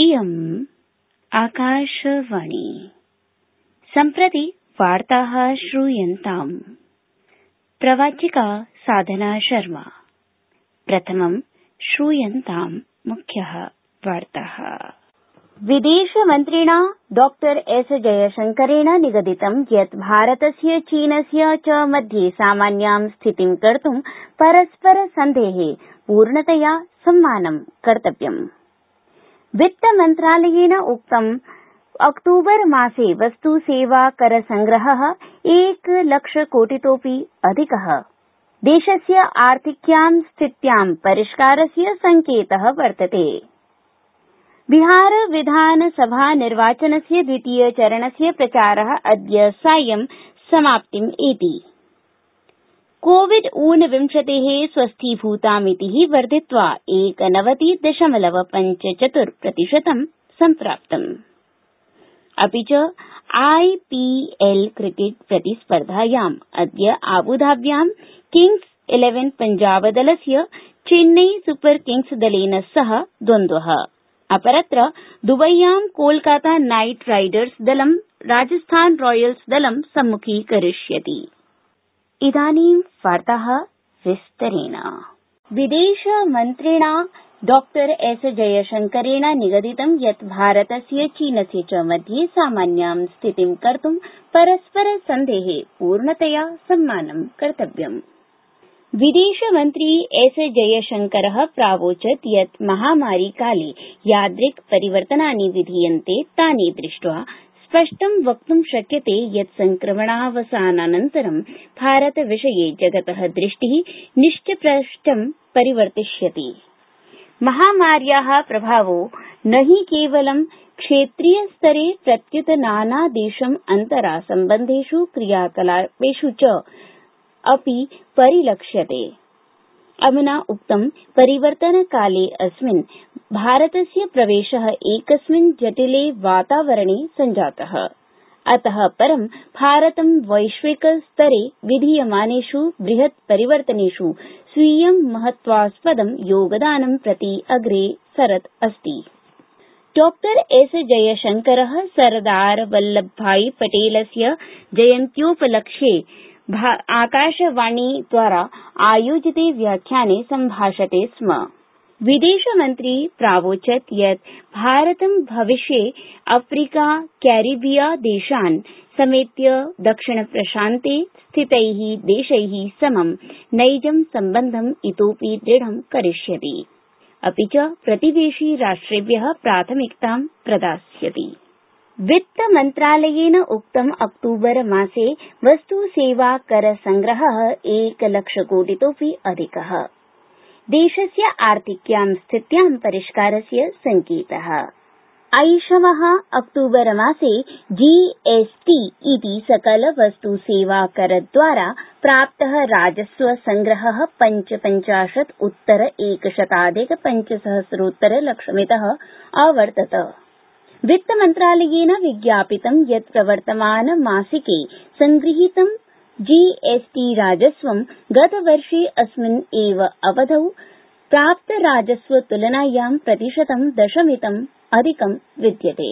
इयम् आकाशवाणी। सम्प्रति वार्ताः श्रूयन्ताम्। प्रवाचिका साधना शर्मा। प्रथमं श्रूयन्ताम् मुख्यः वार्ताः। विदेशमन्त्रिणा डॉ एस जयशंकरेण निगदितं यत् भारतस्य चीनस्य च मध्ये सामान्यां स्थितिं कर्तुं परस्पर सन्धे पूर्णतया सम्मानं कर्तव्यम्। वित्तमन्त्रालयेन उक्तम् अक्तूबर मासे वस्तु सेवा कर संग्रह एकलक्ष कोटितोऽपि अधिक। देशस्य आर्थिक्यां स्थित्यां परिष्कारस्य संकेत वर्तते। बिहार विधानसभा निर्वाचनस्य द्वितीय चरणस्य प्रचार अद्य सायं समाप्तिमेति कोविड ऊनविंशते स्वस्थीभूतामिति वर्धित्वा एकनवति दशमलव पंच चतुर् प्रतिशतं सम्प्राप्तम् अपि च आईपीएल क्रिकेट प्रतिस्पर्धायाम् अद्य आबुधाब्यां किंग्स इलेवन पञ्जाबदलस्य चेन्नई सुपर किंग्स दलेन सह द्वन्द्वः। अपरत्र दुबय्यां कोलकाता नाइट राइडर्स दलं राजस्थान रॉयल्स दलं सम्मुखीकरिष्यति। इदानीं वार्ताः विस्तरेण। विदेशमन्त्रिणा डॉ एस जयशंकरेण निगदितं यत् भारतस्य चीनस्य च मध्ये सामान्यां स्थितिं कर्तुं परस्पर सन्धे पूर्णतया सम्मानं कर्तव्यम्। विदेशमन्त्री एस जयशंकर प्रावोचत् यत् महामारीकाले यादृक् परिवर्तनानि विधीयन्ते तानि दृष्ट्वा स्पष्टं वक्तुं शक्यते यत् संक्रमणावसानानन्तरं भारतविषये जगत दृष्टि निश्चप्रष्टं परिवर्तिष्यति। महामार्या प्रभावो न हि केवलं क्षेत्रीय स्तरे प्रत्युत नानादेशम् अन्तरा सम्बन्धेष् क्रियाकलापेष् च अपि परिलक्ष्यते। अमुना उक्तं, परिवर्तनकाले अस्मिन् भारतस्य प्रवेश एकस्मिन् जटिले वातावरणे सञ्जात। अत परं भारतं वैश्विक स्तरे विधीयमानेष्, बृहत् परिवर्तनेष् स्वीयं महत्वास्पदं योगदानं प्रति अग्रे सरत् अस्ति। डॉ एस जयशंकर सरदार वल्लभभाई पटेलस्य जयन्त्योपलक्ष्ये आकाशवाणीद्वारा आयोजिते व्याख्याने सम्भाषते स्म। विदेशमन्त्री प्रावोचत् यत् भारतं भविष्ये अफ्रीका, कैरिबिया देशान् समेत्य दक्षिण प्रशान्ते स्थितै देशै समं नैजं सम्बन्धम् इतोऽपि दृढं करिष्यति। अपि च प्रतिवेशि राष्ट्रेभ्य प्राथमिकतां प्रदास्यति। वित्तमन्त्रालयेन उक्तम् अक्तूबर मासे वस्तु सेवा कर संग्रह एकलक्षकोटितोऽपि अधिकः। देशस्य आर्थिक्यां स्थित्यां परिष्कारस्य संकेत ऐषम अक्तूबर मासे जीएसटी इति सकल वस्तु सेवा करद्वारा प्राप्त राजस्व संग्रह पञ्चपञ्चाशत् उत्तर एकशताधिक पञ्चसहस्रोत्तर लक्षमित अवर्तत। वित्तमन्त्रालयेन विज्ञापितं यत् प्रवर्तमान मासिके संगृहीतं जीएसटी राजस्वं गतवर्षे अस्मिन् एव अवधौ प्राप्त राजस्व तुलनायां प्रतिशतं दशमितम् अधिकं विद्यते।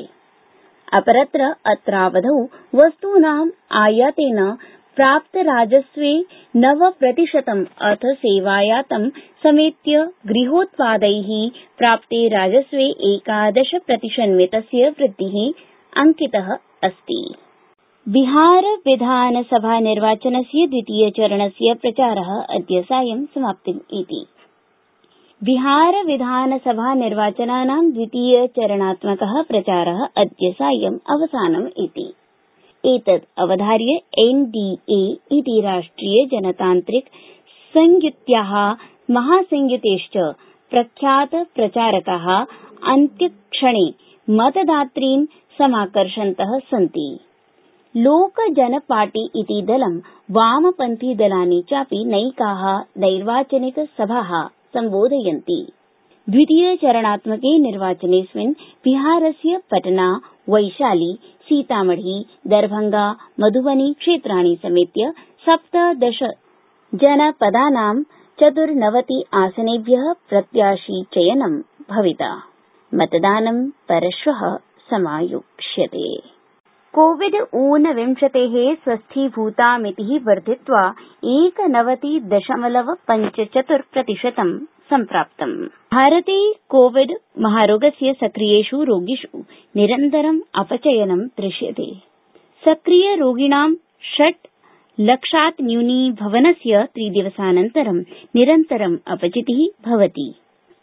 अपरत्र अत्रावधौ वस्तूनाम् आयातेन प्राप्त राजस्वे नव प्रतिशतम् अथ सेवायातं समेत्य गृहोत्पादै प्राप्ते राजस्वे एकादश प्रतिशन्मितस्य वृद्धि अंकित अस्ति। बिहार विधानसभा निर्वाचनस्य द्वितीय चरणस्य प्रचार अद्य सायं समाप्तिमेति बिहार द्वितीय चरणात्मक प्रचार अद्य सायं एतद् अवधार्य एनडीए इति राष्ट्रिय जनतान्त्रिक संयुत्या महासंयुतेश्च प्रख्यात प्रचारका अन्त्यक्षणे मतदातॄन् समाकर्षन्त सन्ति। लोक जन पार्टी इति दलं वामपन्थी दलानि चापि नैका नैर्वाचनिक सभा सम्बोधयन्ति द्वितीय चरणात्मके निर्वाचनेऽस्मिन् बिहारस्य पटना, वैशाली, सीतामढ़ी, दरभंगा, मधुबनी क्षेत्राणि समेत्य सप्तदश जनपदानां चतुर्नवति आसनेभ्य प्रत्याशी चयनं भविता। मतदानं परश्व समायोक्ष्यते। कोविड ऊनविंशते स्वस्थीभूतामिति वर्धित्वा एकनवति दशमलव पंच चतुर् प्रतिशतं सम्प्राप्तम्। भारते कोविड महारोगस्य सक्रियेष् रोगिष् निरन्तरम् अपचयनं दृश्यते। सक्रिय रोगिणां षट् लक्षात् न्यूनीभवनस्य त्रिदिवसानन्तरं निरन्तरम् अपचिति भवति।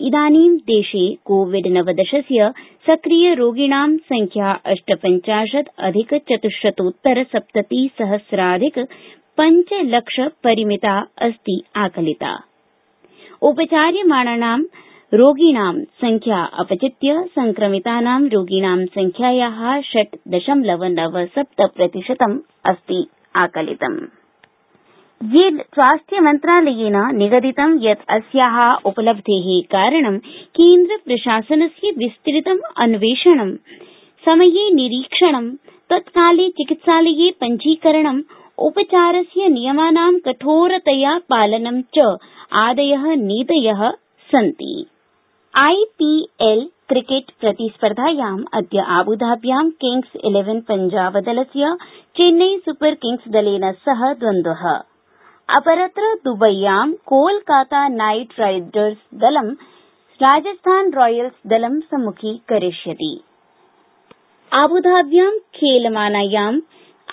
इदानीं देशे कोविड नवदशस्य सक्रिय रोगिणां संख्या अष्टपञ्चाशत् अधिक चतुश्शतोत्तर सप्तति सहस्राधिक पञ्चलक्ष परिमिता अस्ति आकलिता उपचार्यमाणानां रोगिणां संख्या अपचित्य संक्रमितानां रोगिणां संख्याया षट् दशमलव नव सप्त प्रतिशतम् अस्ति आकलितम्। स्वास्थ्यमन्त्रालयेन निगदितं यत् अस्या उपलब्धे कारणं केन्द्र प्रशासनस्य विस्तृतम् अन्वेषणं, समये निरीक्षणं, तत्काले चिकित्सालये पञ्जीकरणम् उपचारस्य नियमानां कठोरतया पालनं च आदय नीतय सन्ति। आईपीएल क्रिकेट प्रतिस्पर्धायाम् अद्य आबुधाब्यां किंग्स इलेवन पंजाब दलस्य चेन्नई सुपर किंग्स दलेन सह द्वन्द्वः। अपरत्र दुबय्यां कोलकाता नाइट राइडर्स दलं राजस्थान रॉयल्स दलं सम्मुखीकरिष्यति आबुधाब्यां खेलमानायाम्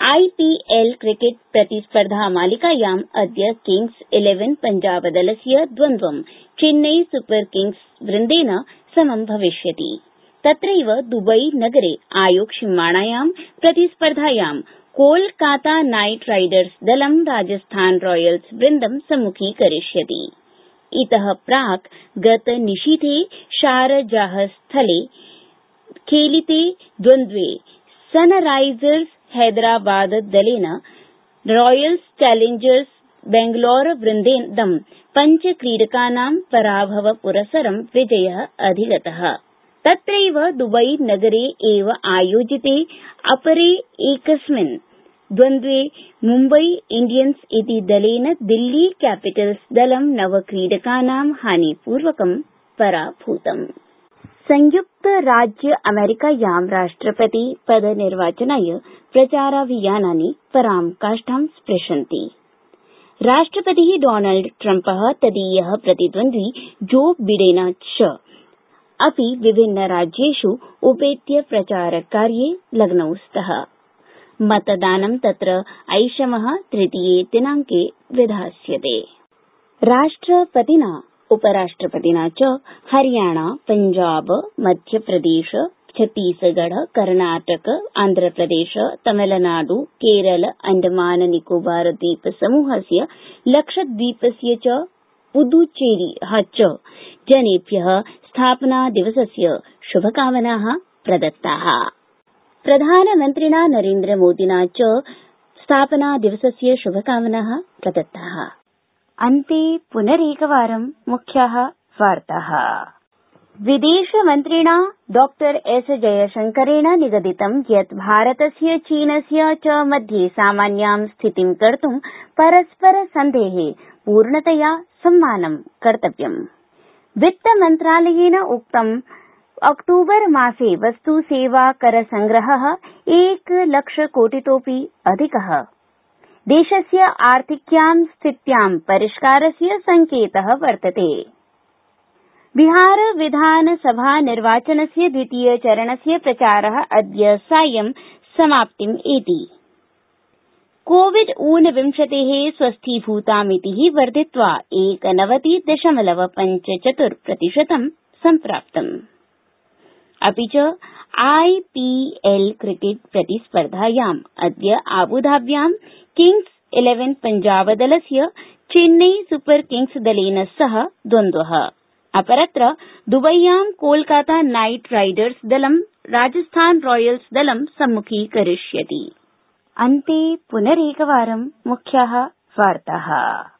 आईपीएल क्रिकेट प्रतिस्पर्धा मालिकायाम् अद्य किंग्स इलेवन पंजाब दलस्य द्वन्द्वं चेन्नई सुपर किंग्स वृन्देन समं भविष्यति। तत्रैव दुबई नगरे आयोक्ष्यमाणायां प्रतिस्पर्धायां कोलकाता नाइट राइडर्स दलं राजस्थान रॉयल्स वृन्दं सम्मुखीकरिष्यति। इत प्राक् गतनिशीथे शारजाह स्थले खेलिते द्वन्द्वे। सनराइजर्स हैदराबाद दलेन रॉयल्स चैलेंजर्स बेंगलौर वृन्देदं पञ्च क्रीडकानां पराभवपुरसरं विजय अधिगत तत्रैव दुबई नगरे एव आयोजिते अपरे एकस्मिन् द्वन्द्वे मुम्बई इण्डियन्स इति दलेन दिल्ली कैपिटल्स दलं नवक्रीडकानां हानिपूर्वकं पराभूतम् संयुक्त राज्य अमेरिकायां राष्ट्रपति पदनिर्वाचनाय प्रचाराभियानानि परां काष्ठां स्पृशन्ति। राष्ट्रपति डॉनल्ड ट्रंप तदीय प्रतिद्वन्द्वी जो बिडेन च। अपि विभिन्न राज्येष् उपेत्य प्रचारकार्ये लग्नौ स्तः। मतदानं तत्र ऐषम तृतीये दिनांके विधास्यते। राष्ट्रपतिना उपराष्ट्रपतिना च हरियाणा पञ्जाब मध्यप्रदेश छत्तीसगढ़ कर्नाटक आन्ध्रप्रदेश तमिलनाडु केरल अण्डमान निकोबार द्वीप समूहस्य लक्षद्वीपस्य च पुदुचेरी च जनेभ्य स्थापना दिवसस्य शुभकामना प्रदत्ता। प्रधानमन्त्रिणा नरेन्द्रमोदिना च स्थापना दिवसस्य शुभकामना प्रदत्ता अन्ते पुनरेकवारं मुख्याः वार्ताः। विदेशमन्त्रिणा डॉ एस जयशंकरेण निगदितं यत् भारतस्य चीनस्य च मध्ये सामान्यां स्थितिं कर्तुं परस्पर सन्धे पूर्णतया सम्मानं कर्तव्यम्। वित्तमन्त्रालयेन उक्तम् अक्टूबर मासे वस्तु सेवा कर संग्रह एकलक्ष कोटितोऽपि अधिक देशस्य आर्थिक्यां स्थित्यां परिष्कारस्य संकेत वर्तते। बिहार विधानसभा निर्वाचनस्य द्वितीय चरणस्य प्रचार अद्य सायं समाप्तिमेति कोविड ऊनविंशते स्वस्थीभूतामिति वर्धित्वा एकनवति दशमलव पंच चतुर् प्रतिशतं सम्प्राप्तम्। अपि च आईपीएल क्रिकेट प्रतिस्पर्धायाम् अद्य आबुधाब्यां किंग्स इलेवन पंजाब दलस्य चेन्नई सुपर किंग्स दलेन सह द्वन्द्वः। अपरत्र दुबय्यां कोलकाता नाइट राइडर्स दलं राजस्थान रॉयल्स दलं सम्मुखीकरिष्यति